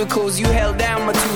You held down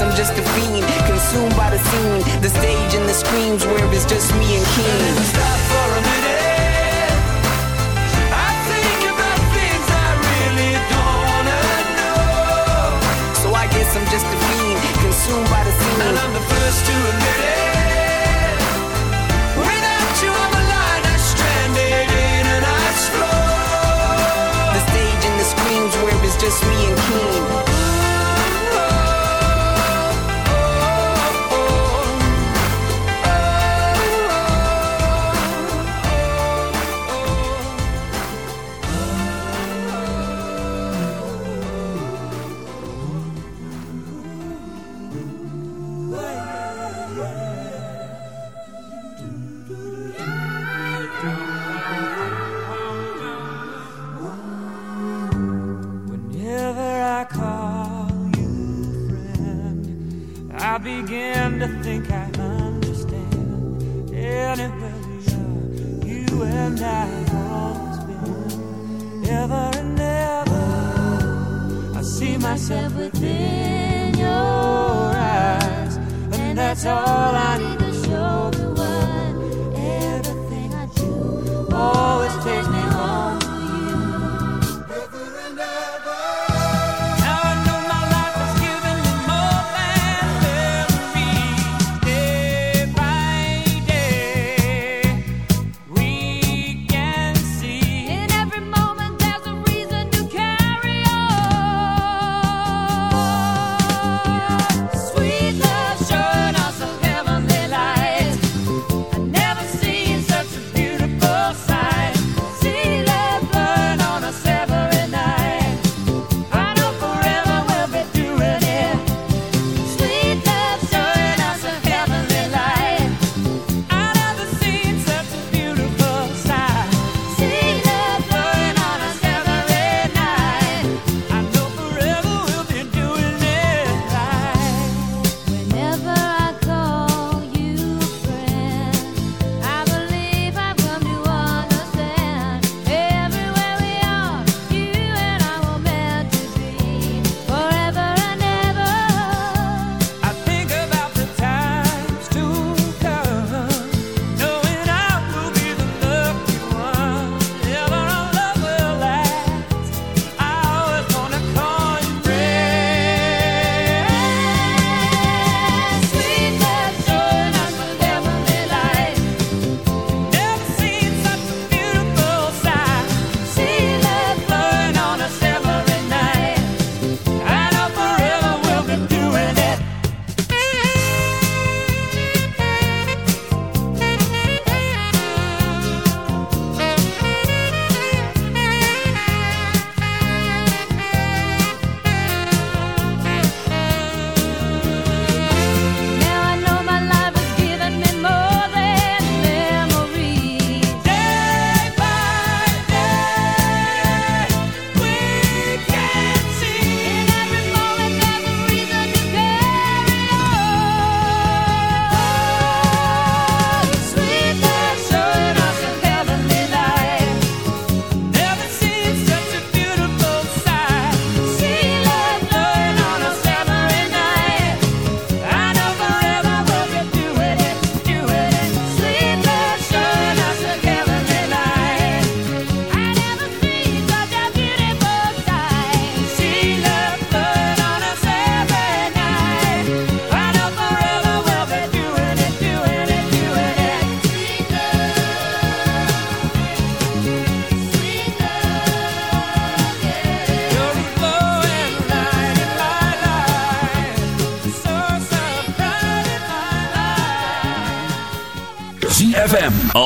I'm just a fiend, consumed by the scene, the stage and the screams where it's just me and King. Stop for a minute. I think about things I really don't wanna know. So I guess I'm just a fiend, consumed by the scene. And I'm the first to admit it. Without you, I'm a liner stranded in an ice floor. The stage and the screams where it's just me and King.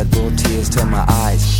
That brought tears to my eyes,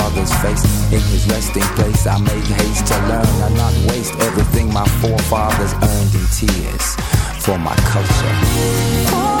grandfather's face. In his resting place, I make haste to learn and not waste everything my forefathers earned in tears for my culture.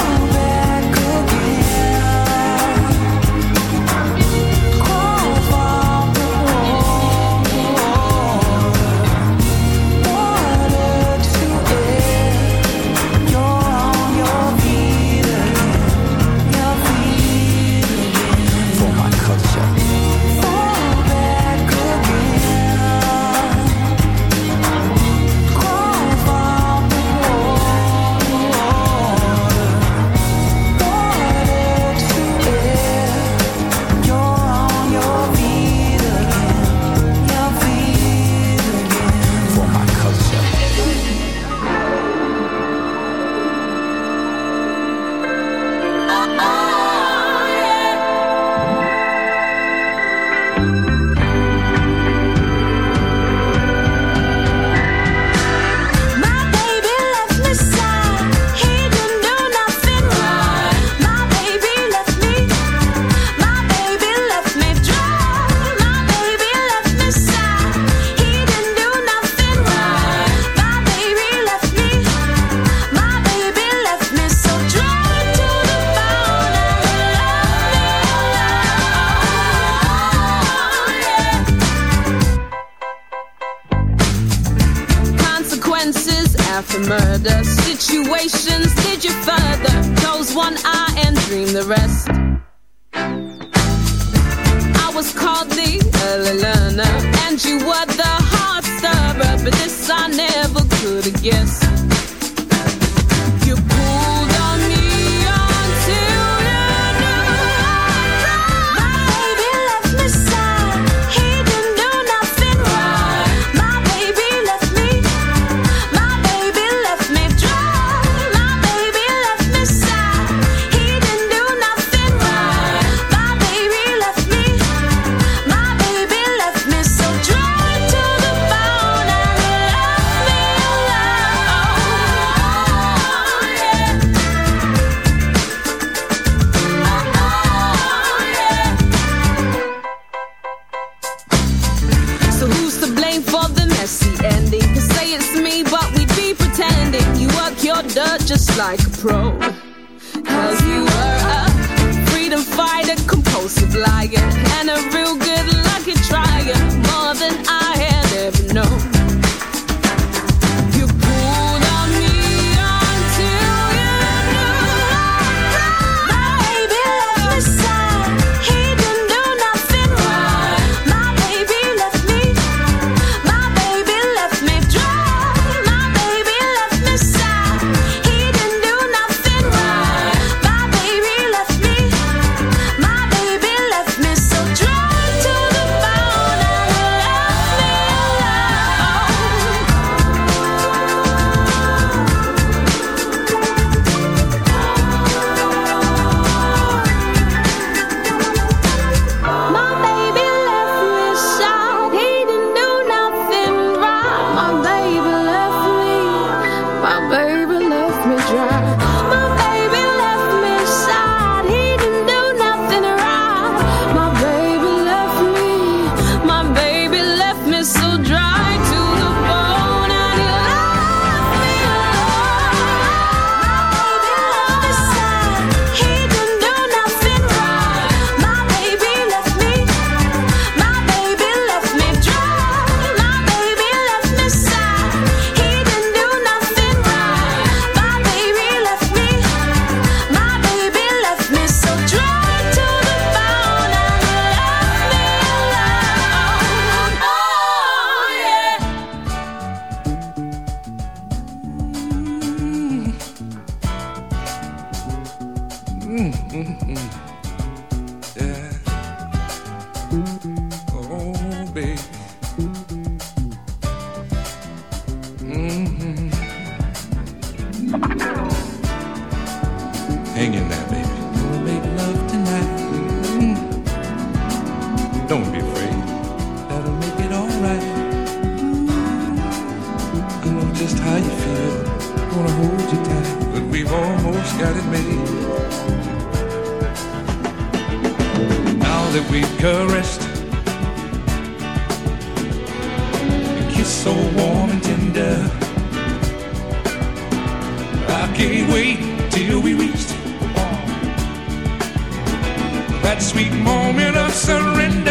Hang in there, baby. Gonna make love tonight. Mm-hmm. Don't be afraid. That'll make it alright. Mm-hmm. I know just how you feel. Wanna hold you tight. But we've almost got it made. Now that we've caressed. A so warm and tender. I can't wait sweet moment of surrender.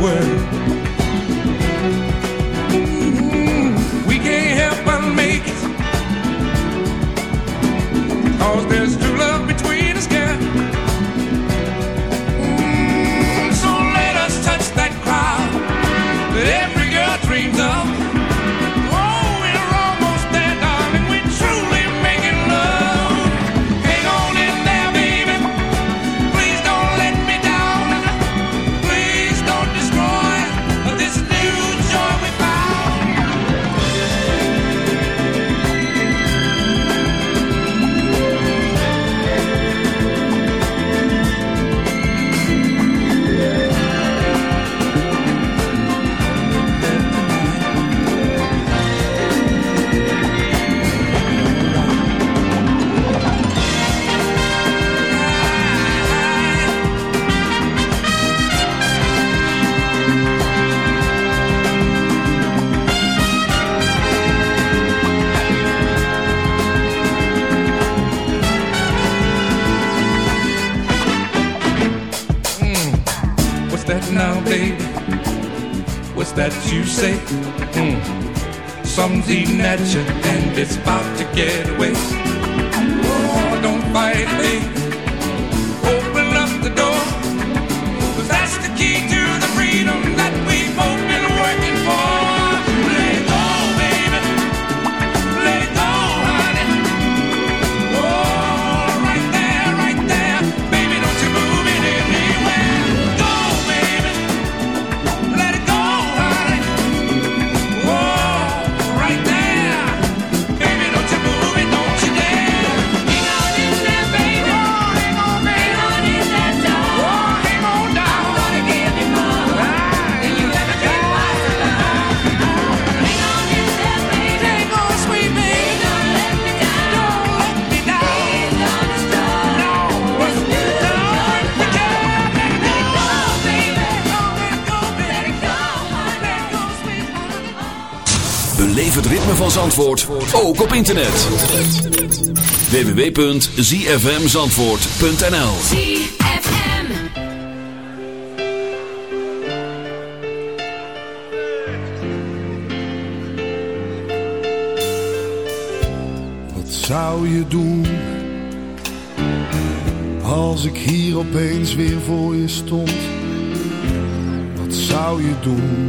word. comes eating at you and it's about to get away. Oh, don't fight me. Zandvoort, ook op internet. www.zfmzandvoort.nl ZFM. Wat zou je doen als ik hier opeens weer voor je stond? Wat zou je doen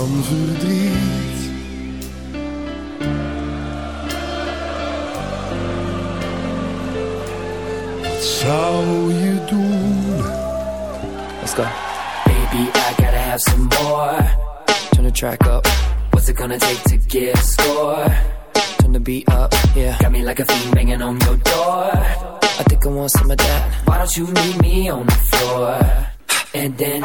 Van verdriet. Wat zou je doen? Let's go. Baby, I gotta have some more. Turn the track up. What's it gonna take to get a score? Turn the beat up, yeah. Got me like a fiend banging on your door. I think I want some of that. Why don't you meet me on the floor? And then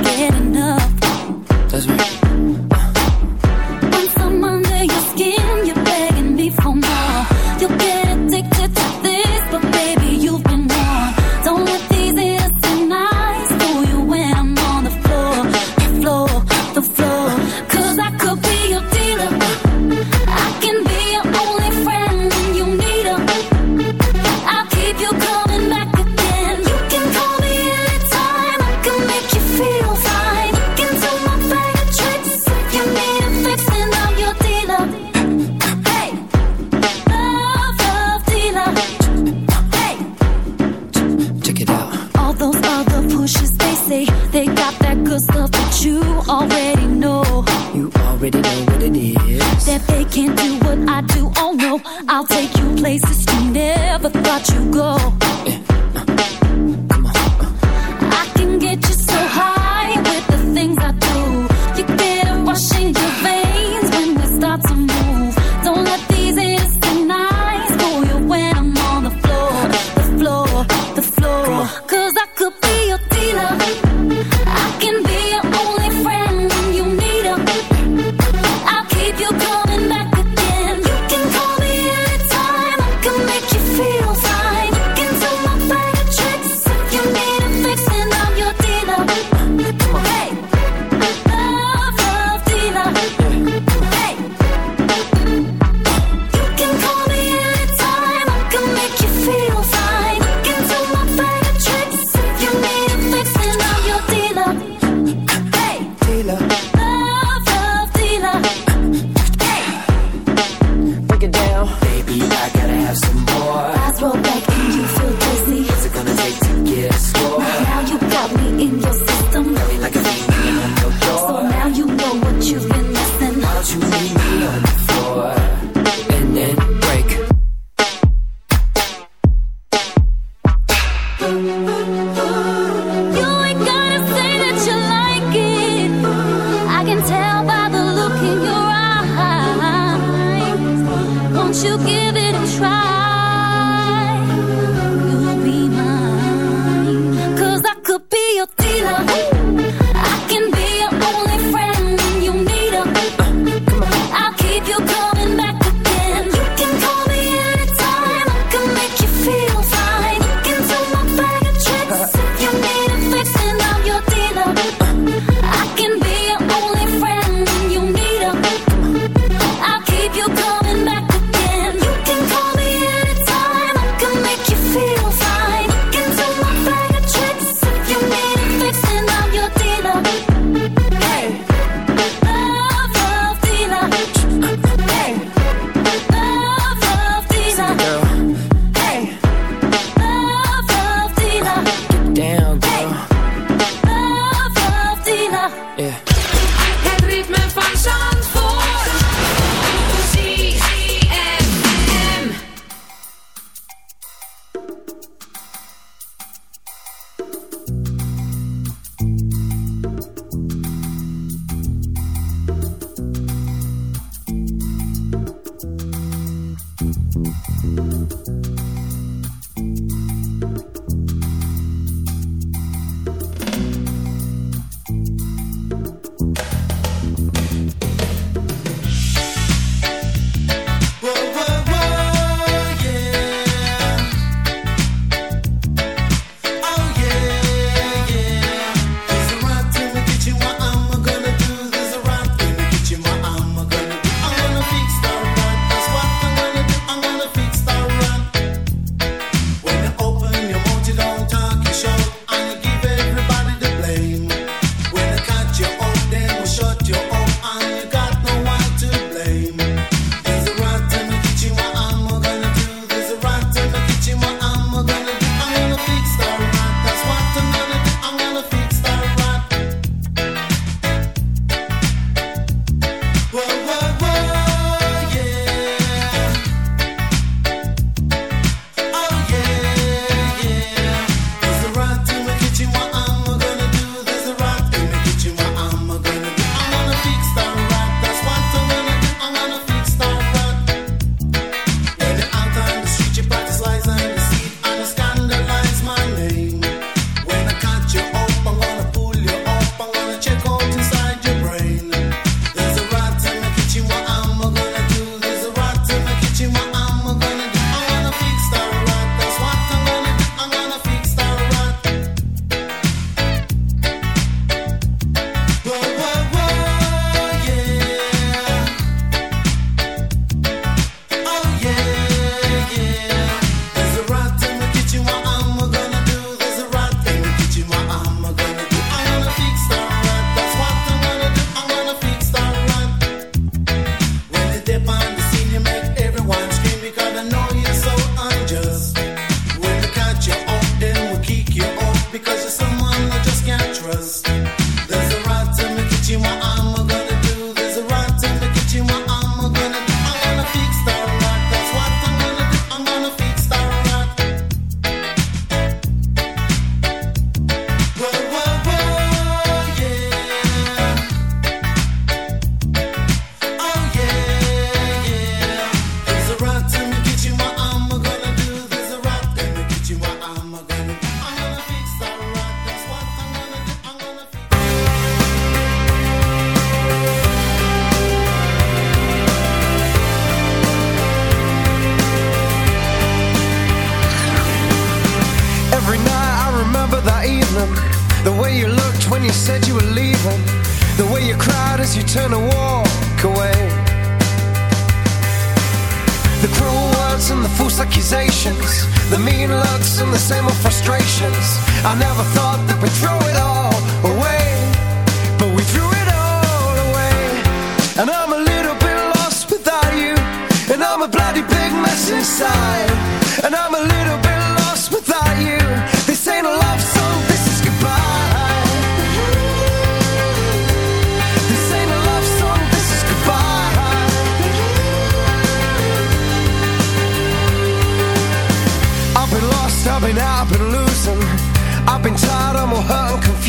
you'd go.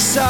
Inside.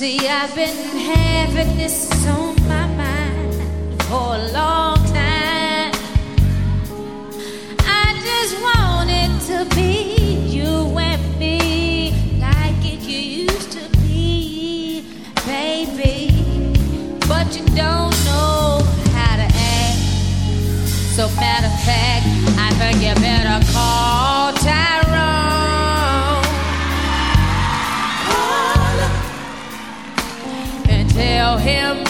See, I've been having this on my mind for a long time. I just wanted to be you and me, like it used to be, baby. But you don't know how to act. So, matter of fact, I think you better call. tell him.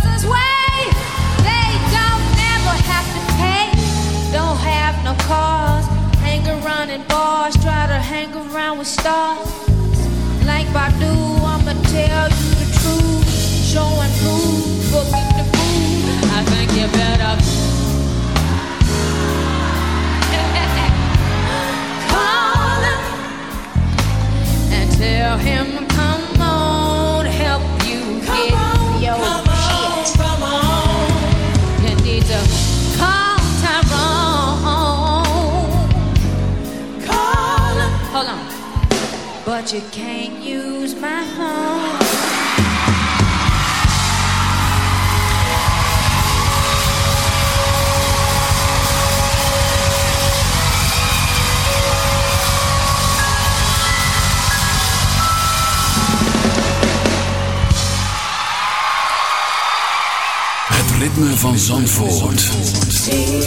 try to hang around with stars. Like I do. I'ma tell you the truth. showing proof. prove, booking the food. I think you better. Call him and tell him. but you can't use my phone. Het ritme van Zandvoort. Zandvoort.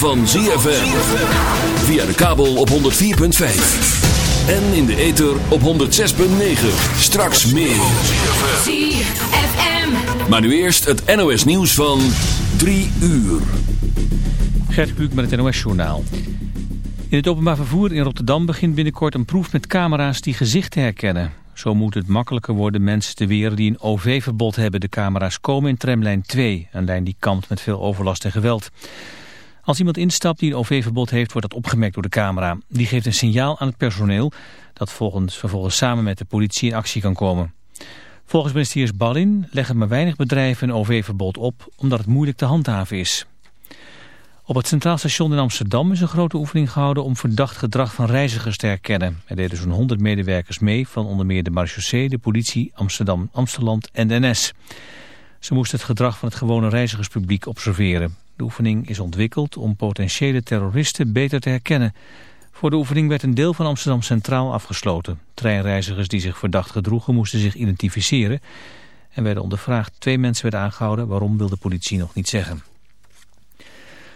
Van ZFM. Via de kabel op 104.5. En in de ether op 106.9. Straks meer. ZFM. Maar nu eerst het NOS nieuws van 3 uur. Gert Kluk met het NOS-journaal. In het openbaar vervoer in Rotterdam begint binnenkort een proef met camera's die gezichten herkennen. Zo moet het makkelijker worden mensen te weren die een OV-verbod hebben. De camera's komen in tramlijn 2, een lijn die kampt met veel overlast en geweld. Als iemand instapt die een OV-verbod heeft, wordt dat opgemerkt door de camera. Die geeft een signaal aan het personeel dat volgens, vervolgens samen met de politie in actie kan komen. Volgens minister Ballin leggen maar weinig bedrijven een OV-verbod op omdat het moeilijk te handhaven is. Op het Centraal Station in Amsterdam is een grote oefening gehouden om verdacht gedrag van reizigers te herkennen. Er deden zo'n 100 medewerkers mee van onder meer de marechaussee, de politie, Amsterdam, Amsteland en de NS. Ze moesten het gedrag van het gewone reizigerspubliek observeren. De oefening is ontwikkeld om potentiële terroristen beter te herkennen. Voor de oefening werd een deel van Amsterdam Centraal afgesloten. Treinreizigers die zich verdacht gedroegen moesten zich identificeren en werden ondervraagd. Twee mensen werden aangehouden, waarom wil de politie nog niet zeggen.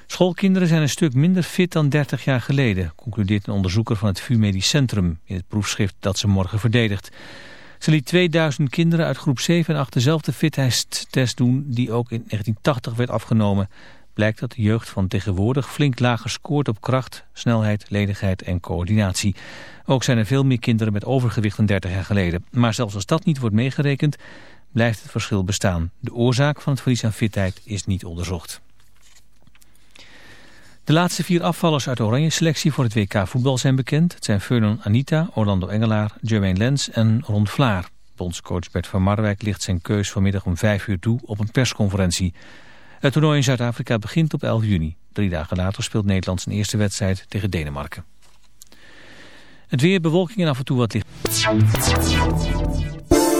Schoolkinderen zijn een stuk minder fit dan 30 jaar geleden, concludeert een onderzoeker van het VU Medisch Centrum in het proefschrift dat ze morgen verdedigt. Ze liet 2000 kinderen uit groep 7 en 8 dezelfde fitheidstest doen die ook in 1980 werd afgenomen. Blijkt dat de jeugd van tegenwoordig flink lager scoort op kracht, snelheid, ledigheid en coördinatie. Ook zijn er veel meer kinderen met overgewicht dan 30 jaar geleden. Maar zelfs als dat niet wordt meegerekend, blijft het verschil bestaan. De oorzaak van het verlies aan fitheid is niet onderzocht. De laatste vier afvallers uit de oranje selectie voor het WK voetbal zijn bekend. Het zijn Fernand Anita, Orlando Engelaar, Jermaine Lens en Ron Vlaar. Bondscoach Bert van Marwijk ligt zijn keus vanmiddag om vijf uur toe op een persconferentie. Het toernooi in Zuid-Afrika begint op 11 juni. Drie dagen later speelt Nederland zijn eerste wedstrijd tegen Denemarken. Het weer, bewolking en af en toe wat licht.